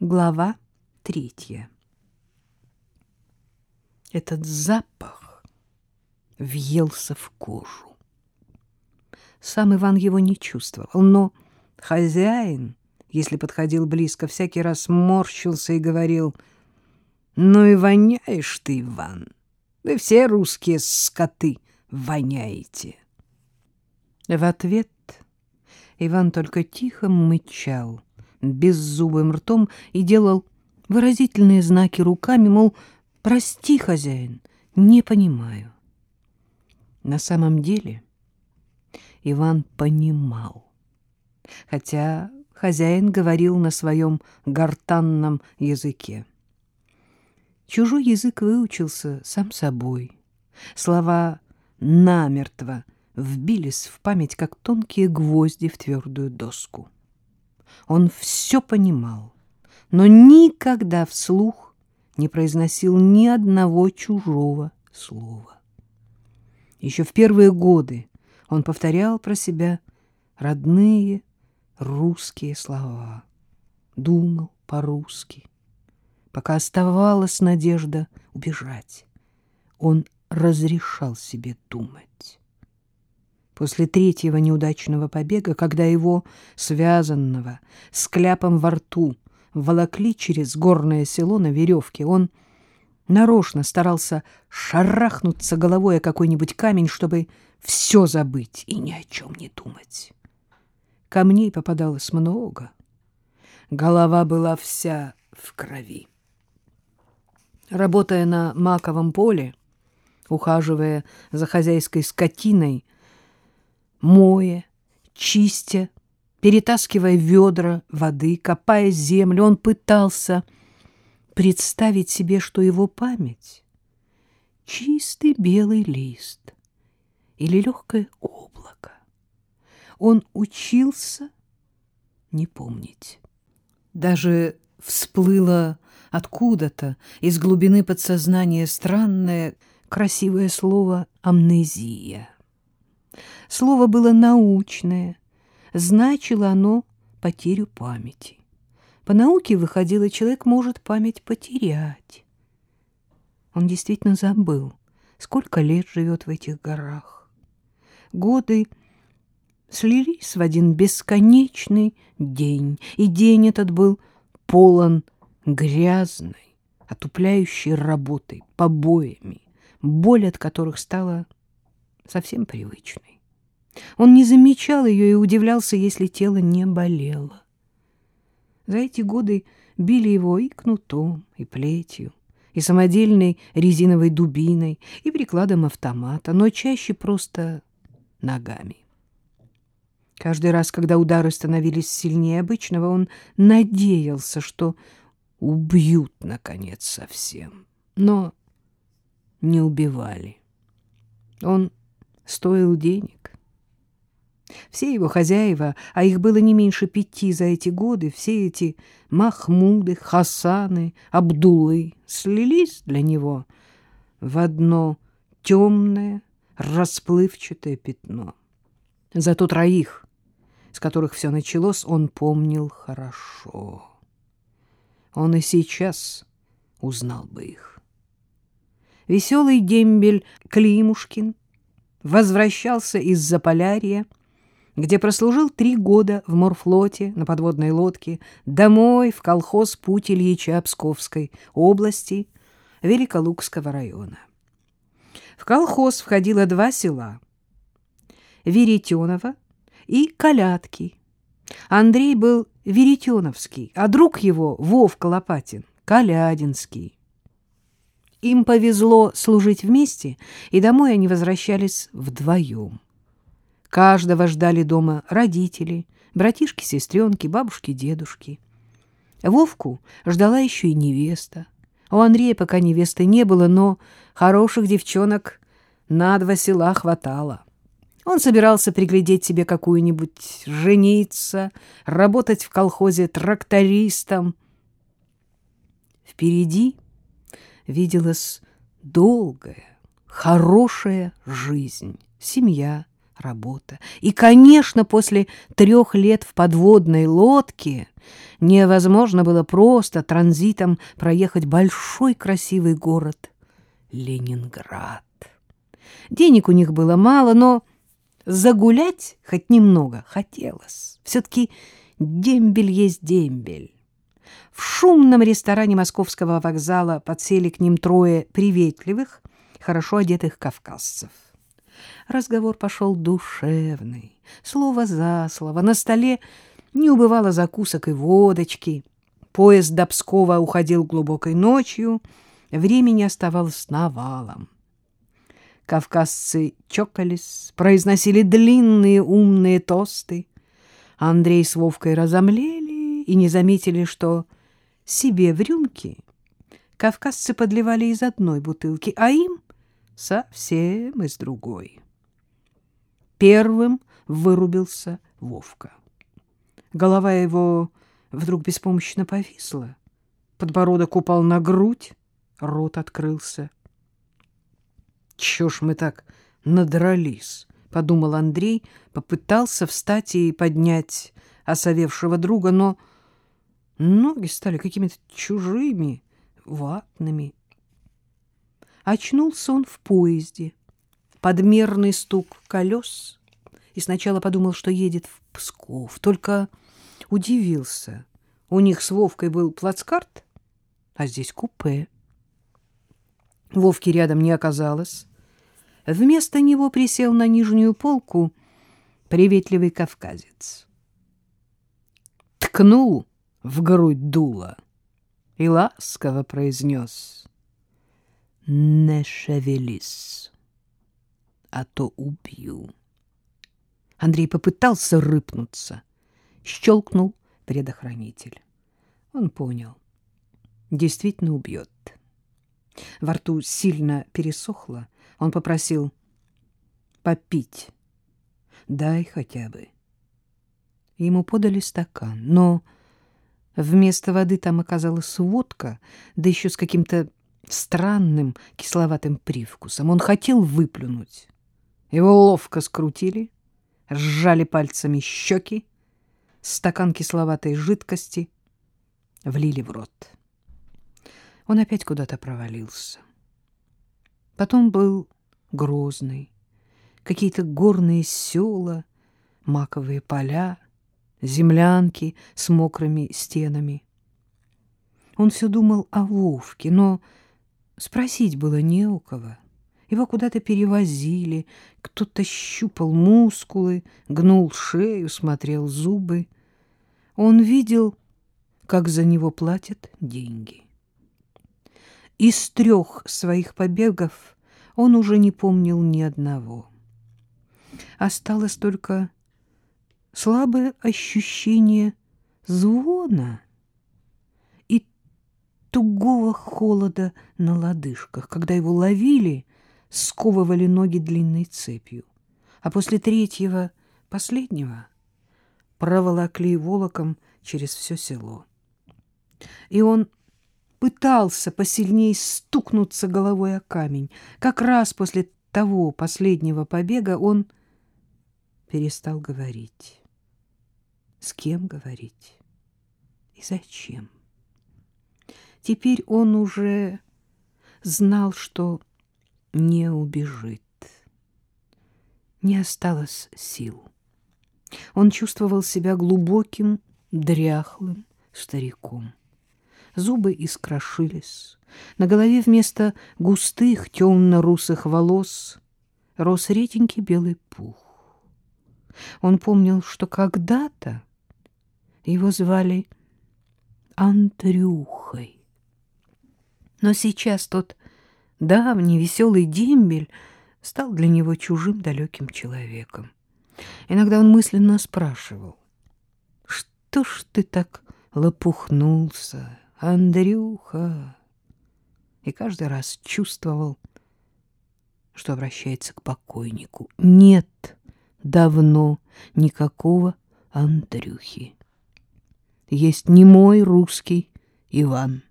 Глава третья. Этот запах въелся в кожу. Сам Иван его не чувствовал, но хозяин, если подходил близко, всякий раз морщился и говорил, «Ну и воняешь ты, Иван, вы все русские скоты воняете». В ответ Иван только тихо мычал — беззубым ртом и делал выразительные знаки руками, мол, «Прости, хозяин, не понимаю». На самом деле Иван понимал, хотя хозяин говорил на своем гортанном языке. Чужой язык выучился сам собой. Слова намертво вбились в память, как тонкие гвозди в твердую доску. Он все понимал, но никогда вслух не произносил ни одного чужого слова. Еще в первые годы он повторял про себя родные русские слова, думал по-русски, пока оставалась надежда убежать. Он разрешал себе думать. После третьего неудачного побега, когда его, связанного, с кляпом во рту, волокли через горное село на веревке, он нарочно старался шарахнуться головой о какой-нибудь камень, чтобы все забыть и ни о чем не думать. Камней попадалось много. Голова была вся в крови. Работая на маковом поле, ухаживая за хозяйской скотиной, моя, чистя, перетаскивая ведра воды, копая землю, он пытался представить себе, что его память — чистый белый лист или легкое облако. Он учился не помнить. Даже всплыло откуда-то из глубины подсознания странное красивое слово «амнезия». Слово было научное, значило оно потерю памяти. По науке выходило, человек может память потерять. Он действительно забыл, сколько лет живет в этих горах. Годы слились в один бесконечный день, и день этот был полон грязной, отупляющей работой, побоями, боль от которых стала совсем привычной. Он не замечал ее и удивлялся, если тело не болело. За эти годы били его и кнутом, и плетью, и самодельной резиновой дубиной, и прикладом автомата, но чаще просто ногами. Каждый раз, когда удары становились сильнее обычного, он надеялся, что убьют, наконец, совсем. Но не убивали. Он стоил денег. Все его хозяева, а их было не меньше пяти за эти годы, все эти Махмуды, Хасаны, Абдулы слились для него в одно темное, расплывчатое пятно. Зато троих, с которых все началось, он помнил хорошо. Он и сейчас узнал бы их. Веселый дембель Климушкин возвращался из Заполярья, где прослужил три года в морфлоте на подводной лодке, домой в колхоз «Путь Ильича Псковской области Великолукского района. В колхоз входило два села — Веретенова и Калятки. Андрей был Веретеновский, а друг его, Вовка Лопатин, Калядинский. Им повезло служить вместе, и домой они возвращались вдвоем. Каждого ждали дома родители, братишки, сестренки, бабушки, дедушки. Вовку ждала еще и невеста. У Андрея пока невесты не было, но хороших девчонок на два села хватало. Он собирался приглядеть себе какую-нибудь, жениться, работать в колхозе трактористом. Впереди виделась долгая, хорошая жизнь, семья, работа. И, конечно, после трех лет в подводной лодке невозможно было просто транзитом проехать большой красивый город Ленинград. Денег у них было мало, но загулять хоть немного хотелось. Все-таки дембель есть дембель. В шумном ресторане московского вокзала подсели к ним трое приветливых, хорошо одетых кавказцев. Разговор пошел душевный, слово за слово. На столе не убывало закусок и водочки. Поезд до Пскова уходил глубокой ночью, времени оставалось навалом. Кавказцы чокались, произносили длинные умные тосты. Андрей с Вовкой разомлели и не заметили, что себе в рюмки кавказцы подливали из одной бутылки, а им совсем из другой. Первым вырубился Вовка. Голова его вдруг беспомощно повисла. Подбородок упал на грудь, рот открылся. «Чё ж мы так надрались?» — подумал Андрей, попытался встать и поднять осовевшего друга, но ноги стали какими-то чужими, ватными. Очнулся он в поезде подмерный стук колес и сначала подумал, что едет в Псков, только удивился. У них с Вовкой был плацкарт, а здесь купе. Вовки рядом не оказалось. Вместо него присел на нижнюю полку приветливый кавказец. Ткнул в грудь дуло и ласково произнес «Не шевелись» а то убью. Андрей попытался рыпнуться. Щелкнул предохранитель. Он понял. Действительно убьет. Во рту сильно пересохло. Он попросил попить. Дай хотя бы. Ему подали стакан, но вместо воды там оказалась водка, да еще с каким-то странным кисловатым привкусом. Он хотел выплюнуть, его ловко скрутили, сжали пальцами щеки, стакан кисловатой жидкости влили в рот. Он опять куда-то провалился. Потом был Грозный, какие-то горные села, маковые поля, землянки с мокрыми стенами. Он все думал о Вовке, но спросить было не у кого. Его куда-то перевозили, кто-то щупал мускулы, гнул шею, смотрел зубы. Он видел, как за него платят деньги. Из трех своих побегов он уже не помнил ни одного. Осталось только слабое ощущение звона и тугого холода на лодыжках, когда его ловили сковывали ноги длинной цепью, а после третьего, последнего, проволокли волоком через все село. И он пытался посильнее стукнуться головой о камень. Как раз после того последнего побега он перестал говорить. С кем говорить? И зачем? Теперь он уже знал, что не убежит. Не осталось сил. Он чувствовал себя глубоким, дряхлым стариком. Зубы искрошились. На голове вместо густых темно-русых волос рос реденький белый пух. Он помнил, что когда-то его звали Андрюхой. Но сейчас тот давний веселый дембель стал для него чужим далеким человеком. Иногда он мысленно спрашивал, «Что ж ты так лопухнулся, Андрюха?» И каждый раз чувствовал, что обращается к покойнику. Нет давно никакого Андрюхи. Есть не мой русский Иван,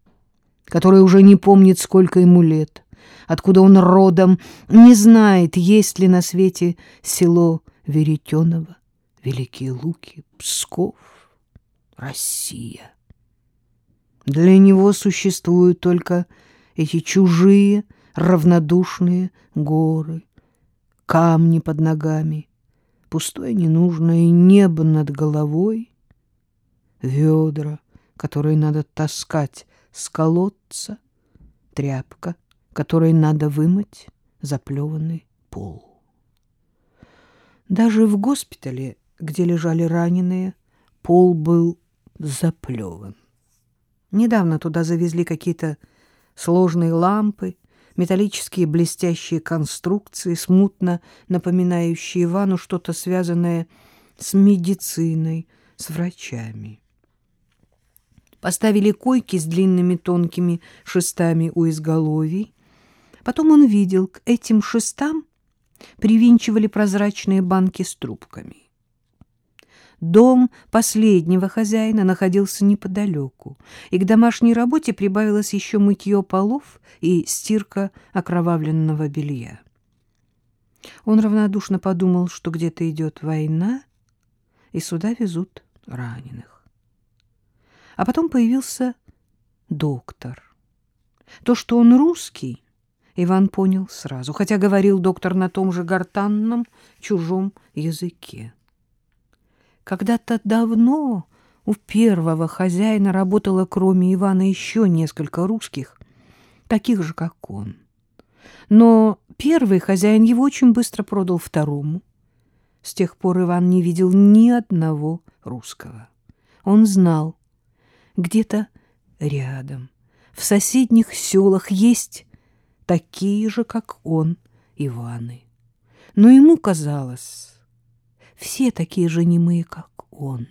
который уже не помнит, сколько ему лет — откуда он родом, не знает, есть ли на свете село Веретенова, Великие Луки, Псков, Россия. Для него существуют только эти чужие, равнодушные горы, камни под ногами, пустое ненужное небо над головой, ведра, которые надо таскать с колодца, тряпка, которой надо вымыть заплеванный пол. Даже в госпитале, где лежали раненые, пол был заплеван. Недавно туда завезли какие-то сложные лампы, металлические блестящие конструкции, смутно напоминающие Ивану что-то связанное с медициной, с врачами. Поставили койки с длинными тонкими шестами у изголовий. Потом он видел, к этим шестам привинчивали прозрачные банки с трубками. Дом последнего хозяина находился неподалеку, и к домашней работе прибавилось еще мытье полов и стирка окровавленного белья. Он равнодушно подумал, что где-то идет война, и сюда везут раненых. А потом появился доктор. То, что он русский, Иван понял сразу, хотя говорил доктор на том же гортанном чужом языке. Когда-то давно у первого хозяина работало, кроме Ивана, еще несколько русских, таких же, как он. Но первый хозяин его очень быстро продал второму. С тех пор Иван не видел ни одного русского. Он знал, где-то рядом, в соседних селах есть такие же, как он, Иваны. Но ему казалось все такие же немые, как он.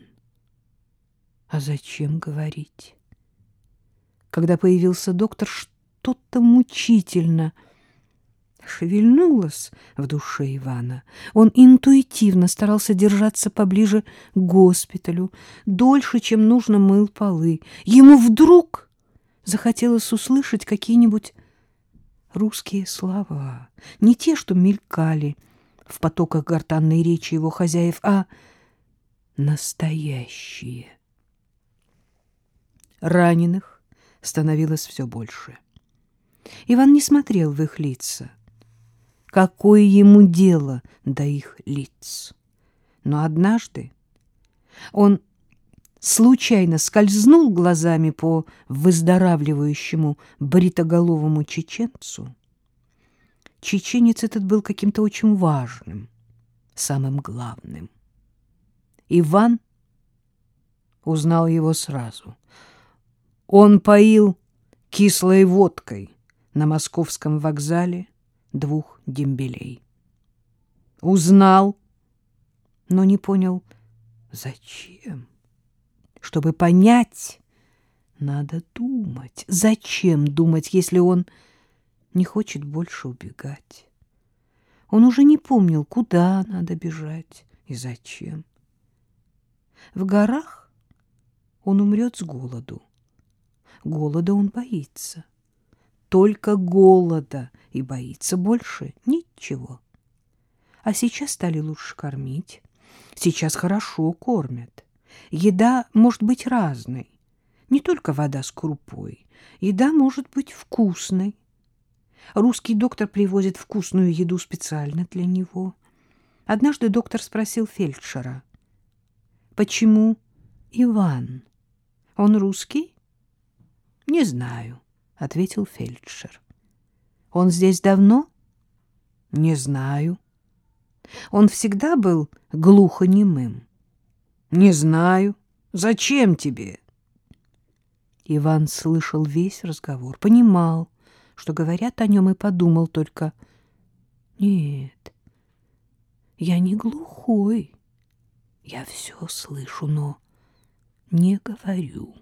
А зачем говорить? Когда появился доктор, что-то мучительно шевельнулось в душе Ивана. Он интуитивно старался держаться поближе к госпиталю, дольше, чем нужно мыл полы. Ему вдруг захотелось услышать какие-нибудь русские слова, не те, что мелькали в потоках гортанной речи его хозяев, а настоящие. Раненых становилось все больше. Иван не смотрел в их лица. Какое ему дело до их лиц? Но однажды он случайно скользнул глазами по выздоравливающему бритоголовому чеченцу, чеченец этот был каким-то очень важным, самым главным. Иван узнал его сразу. Он поил кислой водкой на московском вокзале двух дембелей. Узнал, но не понял, зачем. Чтобы понять, надо думать. Зачем думать, если он не хочет больше убегать. Он уже не помнил, куда надо бежать и зачем. В горах он умрет с голоду. Голода он боится. Только голода и боится больше ничего. А сейчас стали лучше кормить. Сейчас хорошо кормят. Еда может быть разной. Не только вода с крупой. Еда может быть вкусной Русский доктор привозит вкусную еду специально для него. Однажды доктор спросил фельдшера, «Почему Иван? Он русский?» «Не знаю», — ответил фельдшер. «Он здесь давно?» «Не знаю». «Он всегда был глухонемым?» «Не знаю. Зачем тебе?» Иван слышал весь разговор, понимал, что говорят о нем, и подумал только, нет, я не глухой, я все слышу, но не говорю.